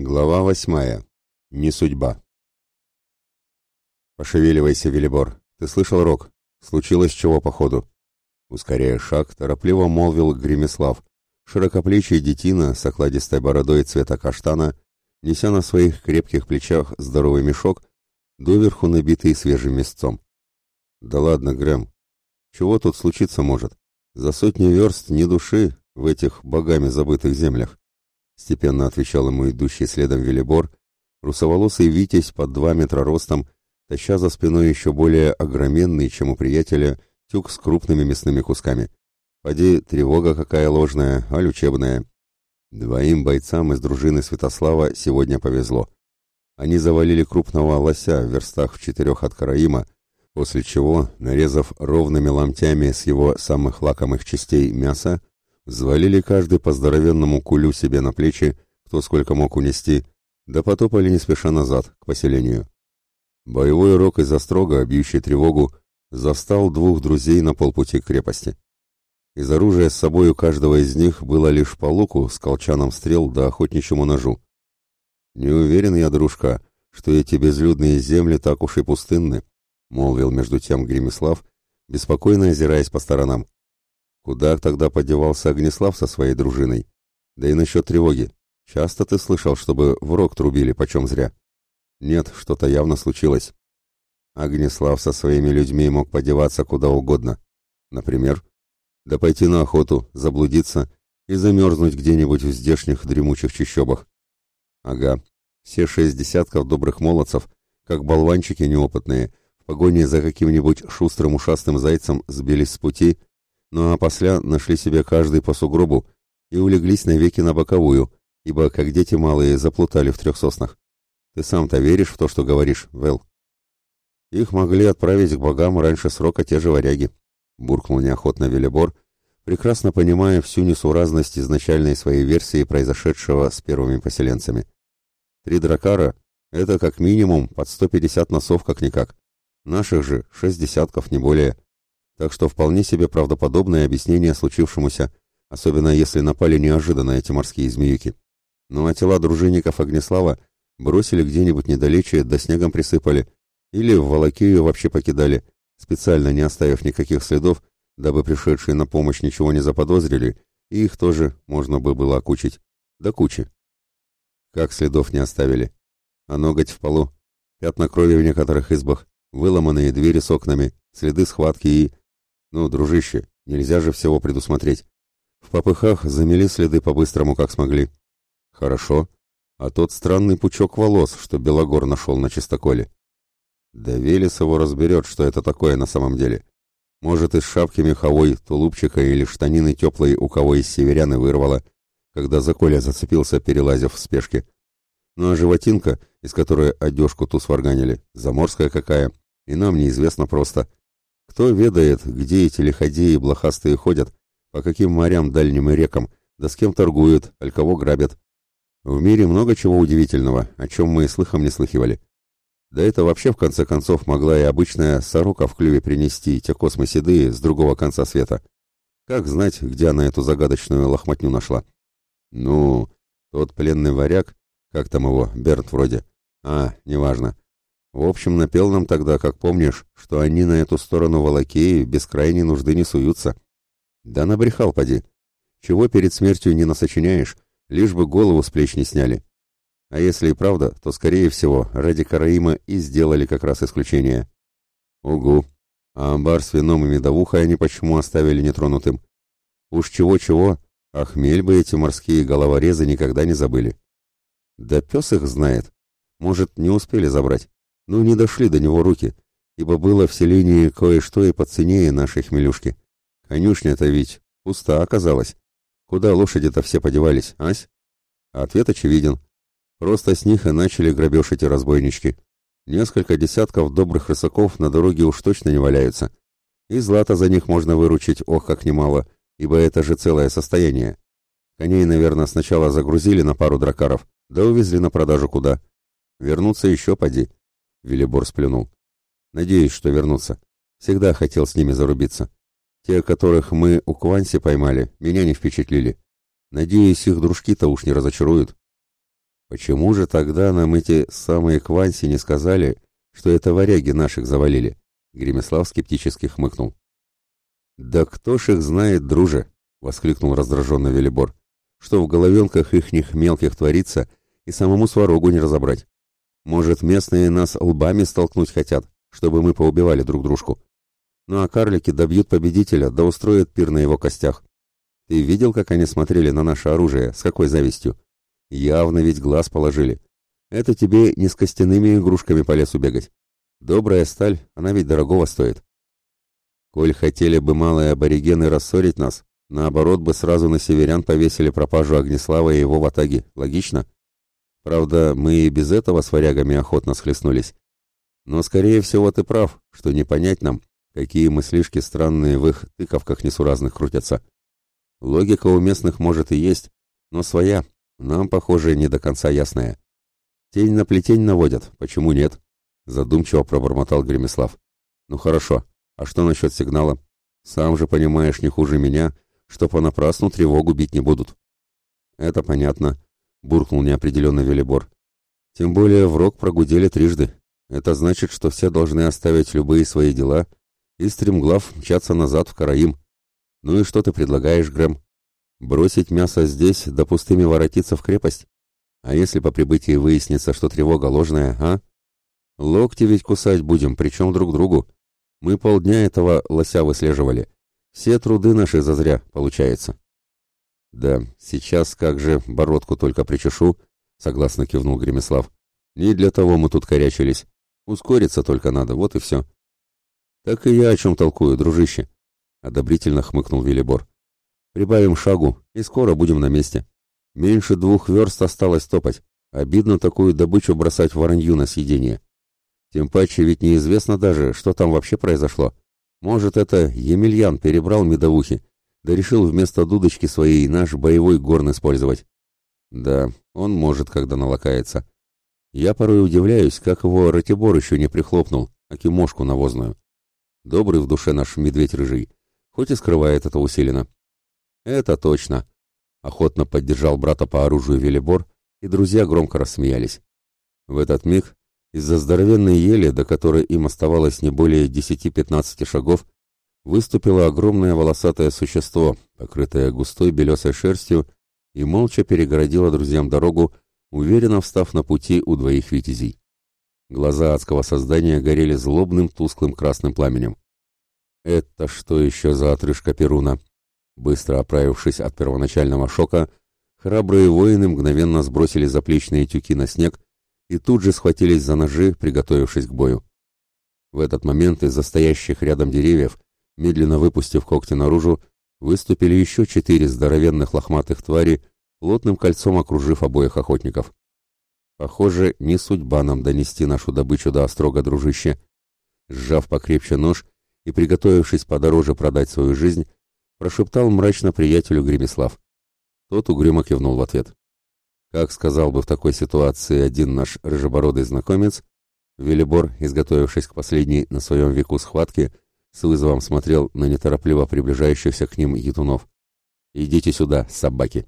Глава восьмая. Не судьба. Пошевеливайся, Велибор. Ты слышал рок? Случилось чего походу? Ускоряя шаг, торопливо молвил Гремеслав. Широкоплечий детина с окладистой бородой цвета каштана, неся на своих крепких плечах здоровый мешок, доверху набитый свежим мясцом. Да ладно, Грэм. Чего тут случиться может? За сотни верст ни души в этих богами забытых землях. Степенно отвечал ему идущий следом Велибор, русоволосый Витязь под два метра ростом, таща за спиной еще более огроменный, чем у приятеля, тюк с крупными мясными кусками. Поди, тревога какая ложная, аль учебная. Двоим бойцам из дружины Святослава сегодня повезло. Они завалили крупного лося в верстах в четырех от Караима, после чего, нарезав ровными ломтями с его самых лакомых частей мяса, Звалили каждый по здоровенному кулю себе на плечи, кто сколько мог унести, да потопали не спеша назад, к поселению. Боевой рок из острога, бьющий тревогу, застал двух друзей на полпути к крепости. Из оружия с собой у каждого из них было лишь по луку с колчаном стрел да охотничьему ножу. «Не уверен я, дружка, что эти безлюдные земли так уж и пустынны», — молвил между тем Гремислав, беспокойно озираясь по сторонам. Куда тогда подевался Огнеслав со своей дружиной? Да и насчет тревоги. Часто ты слышал, чтобы в рог трубили почем зря? Нет, что-то явно случилось. Огнеслав со своими людьми мог подеваться куда угодно. Например, да пойти на охоту, заблудиться и замерзнуть где-нибудь в здешних дремучих чащобах. Ага, все шесть десятков добрых молодцев, как болванчики неопытные, в погоне за каким-нибудь шустрым ушастым зайцем сбились с пути ну а после нашли себе каждый по сугробу и улеглись навеки на боковую, ибо, как дети малые, заплутали в трех соснах. Ты сам-то веришь в то, что говоришь, Вэл? Их могли отправить к богам раньше срока те же варяги, буркнул неохотно Велибор, прекрасно понимая всю несуразность изначальной своей версии произошедшего с первыми поселенцами. Три дракара — это как минимум под 150 носов как-никак. Наших же шесть десятков, не более — так что вполне себе правдоподобное объяснение случившемуся, особенно если напали неожиданно эти морские змеюки. Ну а тела дружинников Огнеслава бросили где-нибудь недалече, да снегом присыпали, или в Волокею вообще покидали, специально не оставив никаких следов, дабы пришедшие на помощь ничего не заподозрили, и их тоже можно бы было окучить. До кучи. Как следов не оставили? А ноготь в полу, пятна крови в некоторых избах, выломанные двери с окнами, следы схватки и... «Ну, дружище, нельзя же всего предусмотреть. В попыхах замели следы по-быстрому, как смогли». «Хорошо. А тот странный пучок волос, что Белогор нашел на чистоколе». «Да Велес его разберет, что это такое на самом деле. Может, из шапки меховой, тулупчика или штанины теплой у кого из северян вырвало, когда за Коля зацепился, перелазив в спешке. Ну а животинка, из которой одежку ту сварганили, заморская какая, и нам неизвестно просто». Кто ведает, где эти лиходеи блохастые ходят, по каким морям дальним и рекам, да с кем торгуют, аль кого грабят. В мире много чего удивительного, о чем мы и слыхом не слыхивали. Да это вообще, в конце концов, могла и обычная сорока в клюве принести те космы с другого конца света. Как знать, где она эту загадочную лохматню нашла? Ну, тот пленный варяг, как там его, Бернт вроде. А, неважно. В общем, напел нам тогда, как помнишь, что они на эту сторону Волокеи без крайней нужды не суются. Да набрехал, поди. Чего перед смертью не насочиняешь, лишь бы голову с плеч не сняли. А если и правда, то, скорее всего, ради Караима и сделали как раз исключение. Угу. А амбар с вином и медовухой они почему оставили нетронутым? Уж чего-чего, а хмель бы эти морские головорезы никогда не забыли. Да пес их знает. Может, не успели забрать но не дошли до него руки, ибо было в селении кое-что и поценнее нашей хмелюшки. Конюшня-то ведь пуста оказалась. Куда лошади-то все подевались, ась? А ответ очевиден. Просто с них и начали грабеж эти разбойнички. Несколько десятков добрых рысаков на дороге уж точно не валяются. И злато за них можно выручить, ох, как немало, ибо это же целое состояние. Коней, наверное, сначала загрузили на пару дракаров, да увезли на продажу куда. Вернуться еще поди. Велибор сплюнул. Надеюсь, что вернутся. Всегда хотел с ними зарубиться. Те, которых мы у Кванси поймали, меня не впечатлили. Надеюсь, их дружки-то уж не разочаруют. Почему же тогда нам эти самые Кванси не сказали, что это варяги наших завалили? Гремеслав скептически хмыкнул. «Да кто ж их знает, друже!» — воскликнул раздраженно Велибор. «Что в головенках ихних мелких творится, и самому сварогу не разобрать. Может, местные нас лбами столкнуть хотят, чтобы мы поубивали друг дружку. Ну а карлики добьют победителя, да устроят пир на его костях. Ты видел, как они смотрели на наше оружие, с какой завистью? Явно ведь глаз положили. Это тебе не с костяными игрушками по лесу бегать. Добрая сталь, она ведь дорогого стоит. Коль хотели бы малые аборигены рассорить нас, наоборот бы сразу на северян повесили пропажу Огнеслава и его ватаги. Логично? — Правда, мы и без этого с варягами охотно схлестнулись. Но, скорее всего, ты прав, что не понять нам, какие мыслишки странные в их тыковках несуразных крутятся. Логика у местных может и есть, но своя, нам, похоже, не до конца ясная. Тень на плетень наводят, почему нет? Задумчиво пробормотал Гремеслав. Ну хорошо, а что насчет сигнала? Сам же понимаешь не хуже меня, что понапрасну тревогу бить не будут. Это понятно, — буркнул неопределенно Велибор. «Тем более в рог прогудели трижды. Это значит, что все должны оставить любые свои дела и стремглав мчаться назад в Караим. Ну и что ты предлагаешь, Грэм? Бросить мясо здесь, да пустыми воротиться в крепость? А если по прибытии выяснится, что тревога ложная, а? Локти ведь кусать будем, причем друг другу. Мы полдня этого лося выслеживали. Все труды наши зазря, получается». «Да, сейчас как же бородку только причешу», — согласно кивнул Гремислав. «Не для того мы тут корячились. Ускориться только надо, вот и все». «Так и я о чем толкую, дружище», — одобрительно хмыкнул Велибор. «Прибавим шагу, и скоро будем на месте. Меньше двух верст осталось топать. Обидно такую добычу бросать воронью на съедение. Тем паче ведь неизвестно даже, что там вообще произошло. Может, это Емельян перебрал медовухи, да решил вместо дудочки своей наш боевой горн использовать. Да, он может, когда налакается. Я порой удивляюсь, как его Ратибор еще не прихлопнул, а кимошку навозную. Добрый в душе наш медведь рыжий, хоть и скрывает это усиленно. Это точно. Охотно поддержал брата по оружию Велибор, и друзья громко рассмеялись. В этот миг из-за здоровенной ели, до которой им оставалось не более 10-15 шагов, выступило огромное волосатое существо, покрытое густой белесой шерстью, и молча перегородило друзьям дорогу, уверенно встав на пути у двоих витязей. Глаза адского создания горели злобным тусклым красным пламенем. «Это что еще за отрыжка Перуна?» Быстро оправившись от первоначального шока, храбрые воины мгновенно сбросили заплечные тюки на снег и тут же схватились за ножи, приготовившись к бою. В этот момент из-за стоящих рядом деревьев медленно выпустив когти наружу, выступили еще четыре здоровенных лохматых твари, плотным кольцом окружив обоих охотников. Похоже, не судьба нам донести нашу добычу до острога, дружище. Сжав покрепче нож и приготовившись подороже продать свою жизнь, прошептал мрачно приятелю Гремислав. Тот угрюмо кивнул в ответ. Как сказал бы в такой ситуации один наш рыжебородый знакомец, Велибор, изготовившись к последней на своем веку схватке, — с вызовом смотрел на неторопливо приближающихся к ним етунов. «Идите сюда, собаки!»